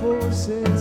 forces